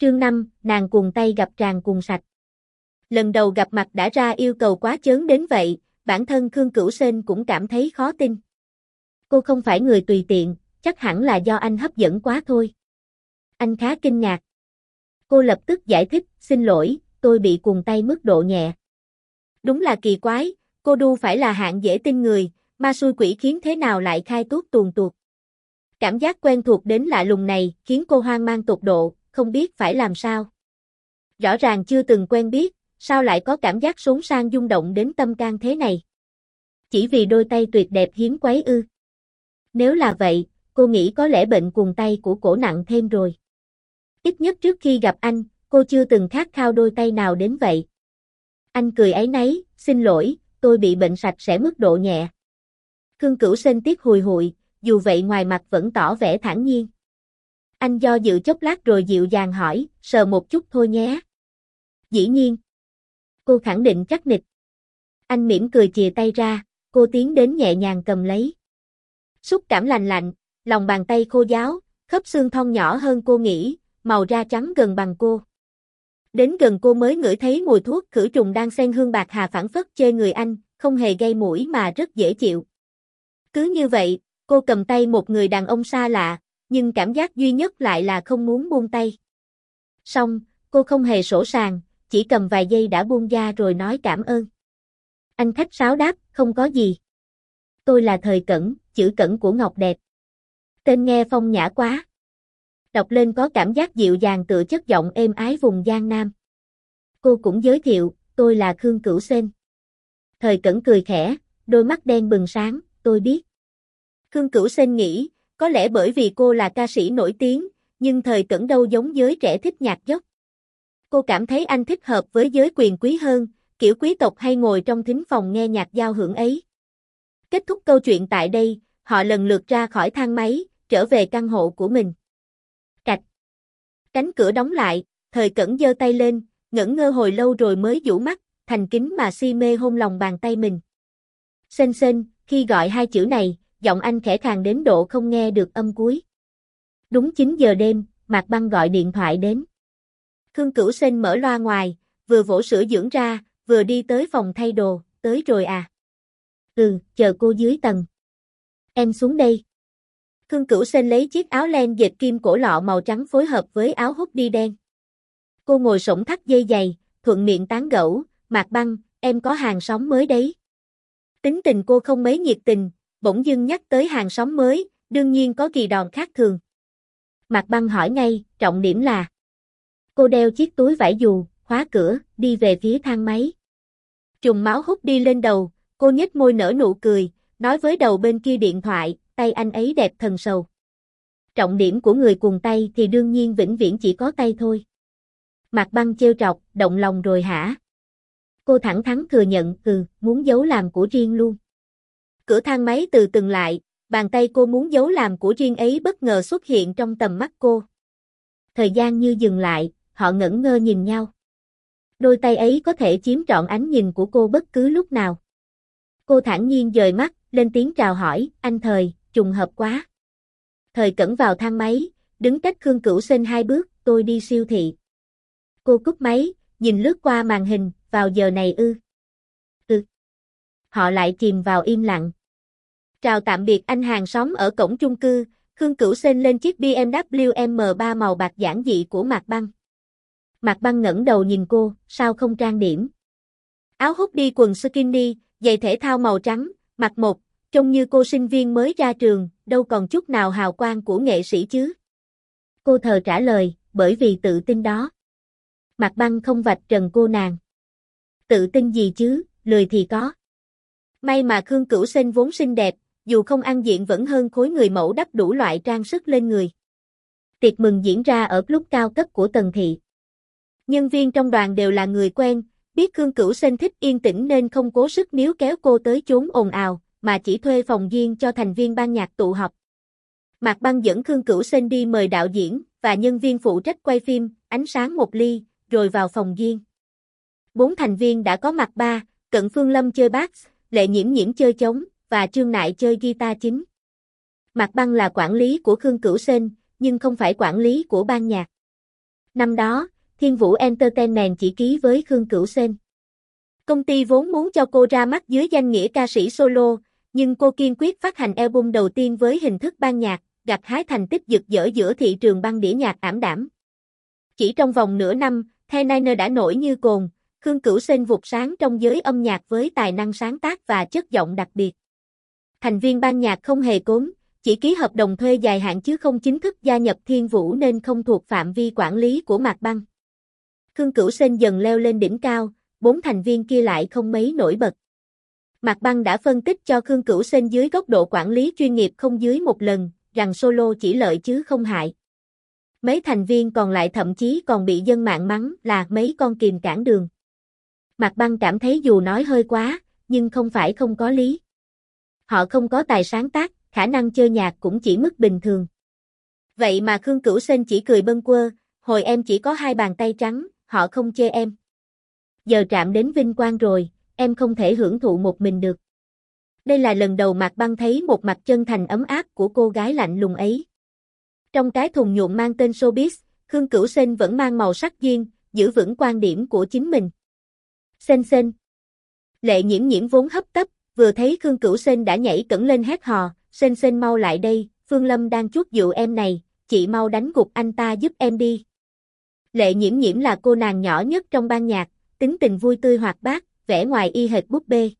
Trương 5, nàng cuồng tay gặp tràn cuồng sạch. Lần đầu gặp mặt đã ra yêu cầu quá chớn đến vậy, bản thân Khương Cửu Sên cũng cảm thấy khó tin. Cô không phải người tùy tiện, chắc hẳn là do anh hấp dẫn quá thôi. Anh khá kinh ngạc. Cô lập tức giải thích, xin lỗi, tôi bị cuồng tay mức độ nhẹ. Đúng là kỳ quái, cô đu phải là hạng dễ tin người, ma xui quỷ khiến thế nào lại khai tuốt tuồn tuột. Cảm giác quen thuộc đến lạ lùng này khiến cô hoang mang tột độ, không biết phải làm sao. Rõ ràng chưa từng quen biết, sao lại có cảm giác sốn sang rung động đến tâm can thế này. Chỉ vì đôi tay tuyệt đẹp hiếm quấy ư. Nếu là vậy, cô nghĩ có lẽ bệnh cuồng tay của cổ nặng thêm rồi. Ít nhất trước khi gặp anh, cô chưa từng khát khao đôi tay nào đến vậy. Anh cười ấy nấy, xin lỗi, tôi bị bệnh sạch sẽ mức độ nhẹ. Khương Cửu sinh tiếc hùi hụi, dù vậy ngoài mặt vẫn tỏ vẻ thản nhiên. Anh do dự chốc lát rồi dịu dàng hỏi, sờ một chút thôi nhé. Dĩ nhiên. Cô khẳng định chắc nịch. Anh mỉm cười chìa tay ra, cô tiến đến nhẹ nhàng cầm lấy. Xúc cảm lành lạnh, lòng bàn tay khô giáo, khớp xương thon nhỏ hơn cô nghĩ, màu da trắng gần bằng cô. Đến gần cô mới ngửi thấy mùi thuốc khử trùng đang xen hương bạc hà phản phất chê người anh, không hề gây mũi mà rất dễ chịu. Cứ như vậy, cô cầm tay một người đàn ông xa lạ, nhưng cảm giác duy nhất lại là không muốn buông tay. Xong, cô không hề sổ sàng, chỉ cầm vài giây đã buông ra rồi nói cảm ơn. Anh khách sáo đáp, không có gì. Tôi là thời cẩn, chữ cẩn của Ngọc Đẹp. Tên nghe phong nhã quá. Đọc lên có cảm giác dịu dàng tựa chất giọng êm ái vùng Giang Nam. Cô cũng giới thiệu, tôi là Khương Cửu Sên. Thời cẩn cười khẽ, đôi mắt đen bừng sáng, tôi biết. Khương Cửu Sên nghĩ, có lẽ bởi vì cô là ca sĩ nổi tiếng, nhưng thời cẩn đâu giống giới trẻ thích nhạc dốc. Cô cảm thấy anh thích hợp với giới quyền quý hơn, kiểu quý tộc hay ngồi trong thính phòng nghe nhạc giao hưởng ấy. Kết thúc câu chuyện tại đây, họ lần lượt ra khỏi thang máy, trở về căn hộ của mình. Cạch. Cánh cửa đóng lại, thời cẩn giơ tay lên, ngẩn ngơ hồi lâu rồi mới dụ mắt, thành kính mà si mê hôn lòng bàn tay mình. Sên sên, khi gọi hai chữ này, giọng anh khẽ khàng đến độ không nghe được âm cuối. Đúng 9 giờ đêm, Mạc Băng gọi điện thoại đến. Khương Cửu Sinh mở loa ngoài, vừa vỗ sữa dưỡng ra, vừa đi tới phòng thay đồ, tới rồi à. Ừ, chờ cô dưới tầng. Em xuống đây. Khương Cửu Sinh lấy chiếc áo len dệt kim cổ lọ màu trắng phối hợp với áo hút đi đen. Cô ngồi sổng thắt dây giày, thuận miệng tán gẫu, Mạc Băng, em có hàng sóng mới đấy. Tính tình cô không mấy nhiệt tình, bỗng dưng nhắc tới hàng xóm mới, đương nhiên có kỳ đòn khác thường. Mạc Băng hỏi ngay, trọng điểm là Cô đeo chiếc túi vải dù, khóa cửa, đi về phía thang máy. Trùng máu hút đi lên đầu, cô nhếch môi nở nụ cười, nói với đầu bên kia điện thoại, tay anh ấy đẹp thần sầu. Trọng điểm của người cùng tay thì đương nhiên vĩnh viễn chỉ có tay thôi. Mạc băng trêu trọc, động lòng rồi hả? Cô thẳng thắn thừa nhận, ừ, muốn giấu làm của riêng luôn. Cửa thang máy từ từng lại, bàn tay cô muốn giấu làm của riêng ấy bất ngờ xuất hiện trong tầm mắt cô. Thời gian như dừng lại, họ ngẩn ngơ nhìn nhau. Đôi tay ấy có thể chiếm trọn ánh nhìn của cô bất cứ lúc nào. Cô thản nhiên dời mắt, lên tiếng chào hỏi, anh Thời, trùng hợp quá. Thời cẩn vào thang máy, đứng cách Khương Cửu Sinh hai bước, tôi đi siêu thị. Cô cúp máy, nhìn lướt qua màn hình, vào giờ này ư. Ừ. Họ lại chìm vào im lặng. Chào tạm biệt anh hàng xóm ở cổng chung cư, Khương Cửu Sên lên chiếc BMW M3 màu bạc giản dị của Mạc Băng. Mạc Băng ngẩng đầu nhìn cô, sao không trang điểm? Áo hút đi quần skinny, giày thể thao màu trắng, mặt một, trông như cô sinh viên mới ra trường, đâu còn chút nào hào quang của nghệ sĩ chứ. Cô thờ trả lời, bởi vì tự tin đó. Mạc Băng không vạch trần cô nàng. Tự tin gì chứ, lười thì có. May mà Khương Cửu Sinh vốn xinh đẹp, dù không ăn diện vẫn hơn khối người mẫu đắp đủ loại trang sức lên người. Tiệc mừng diễn ra ở lúc cao cấp của Tần Thị. Nhân viên trong đoàn đều là người quen, biết Khương Cửu Sinh thích yên tĩnh nên không cố sức níu kéo cô tới chốn ồn ào, mà chỉ thuê phòng riêng cho thành viên ban nhạc tụ họp. Mạc Băng dẫn Khương Cửu Sinh đi mời đạo diễn và nhân viên phụ trách quay phim, ánh sáng một ly, rồi vào phòng riêng. Bốn thành viên đã có mặt ba, Cận Phương Lâm chơi bass, Lệ Nhiễm Nhiễm chơi trống, và Trương Nại chơi guitar chính. Mạc Băng là quản lý của Khương Cửu Sên, nhưng không phải quản lý của ban nhạc. Năm đó, Thiên Vũ Entertainment chỉ ký với Khương Cửu Sên. Công ty vốn muốn cho cô ra mắt dưới danh nghĩa ca sĩ solo, nhưng cô kiên quyết phát hành album đầu tiên với hình thức ban nhạc, gặt hái thành tích giật dở giữa thị trường băng đĩa nhạc ảm đảm. Chỉ trong vòng nửa năm, The Niner đã nổi như cồn, Khương Cửu Sên vụt sáng trong giới âm nhạc với tài năng sáng tác và chất giọng đặc biệt. Thành viên ban nhạc không hề cốm, chỉ ký hợp đồng thuê dài hạn chứ không chính thức gia nhập Thiên Vũ nên không thuộc phạm vi quản lý của Mạc Băng. Khương Cửu Sên dần leo lên đỉnh cao, bốn thành viên kia lại không mấy nổi bật. Mạc Băng đã phân tích cho Khương Cửu Sên dưới góc độ quản lý chuyên nghiệp không dưới một lần, rằng solo chỉ lợi chứ không hại. Mấy thành viên còn lại thậm chí còn bị dân mạng mắng là mấy con kìm cản đường. Mạc Băng cảm thấy dù nói hơi quá, nhưng không phải không có lý. Họ không có tài sáng tác, khả năng chơi nhạc cũng chỉ mức bình thường. Vậy mà Khương Cửu Sên chỉ cười bâng quơ, hồi em chỉ có hai bàn tay trắng, họ không chê em. Giờ trạm đến vinh quang rồi, em không thể hưởng thụ một mình được. Đây là lần đầu Mạc Băng thấy một mặt chân thành ấm áp của cô gái lạnh lùng ấy. Trong cái thùng nhuộm mang tên showbiz, Khương Cửu Sên vẫn mang màu sắc duyên, giữ vững quan điểm của chính mình. Sên sên. Lệ nhiễm nhiễm vốn hấp tấp, vừa thấy Khương Cửu Sên đã nhảy cẩn lên hét hò, Sên Sên mau lại đây, Phương Lâm đang chuốt dụ em này, chị mau đánh gục anh ta giúp em đi. Lệ nhiễm nhiễm là cô nàng nhỏ nhất trong ban nhạc, tính tình vui tươi hoạt bát, vẻ ngoài y hệt búp bê.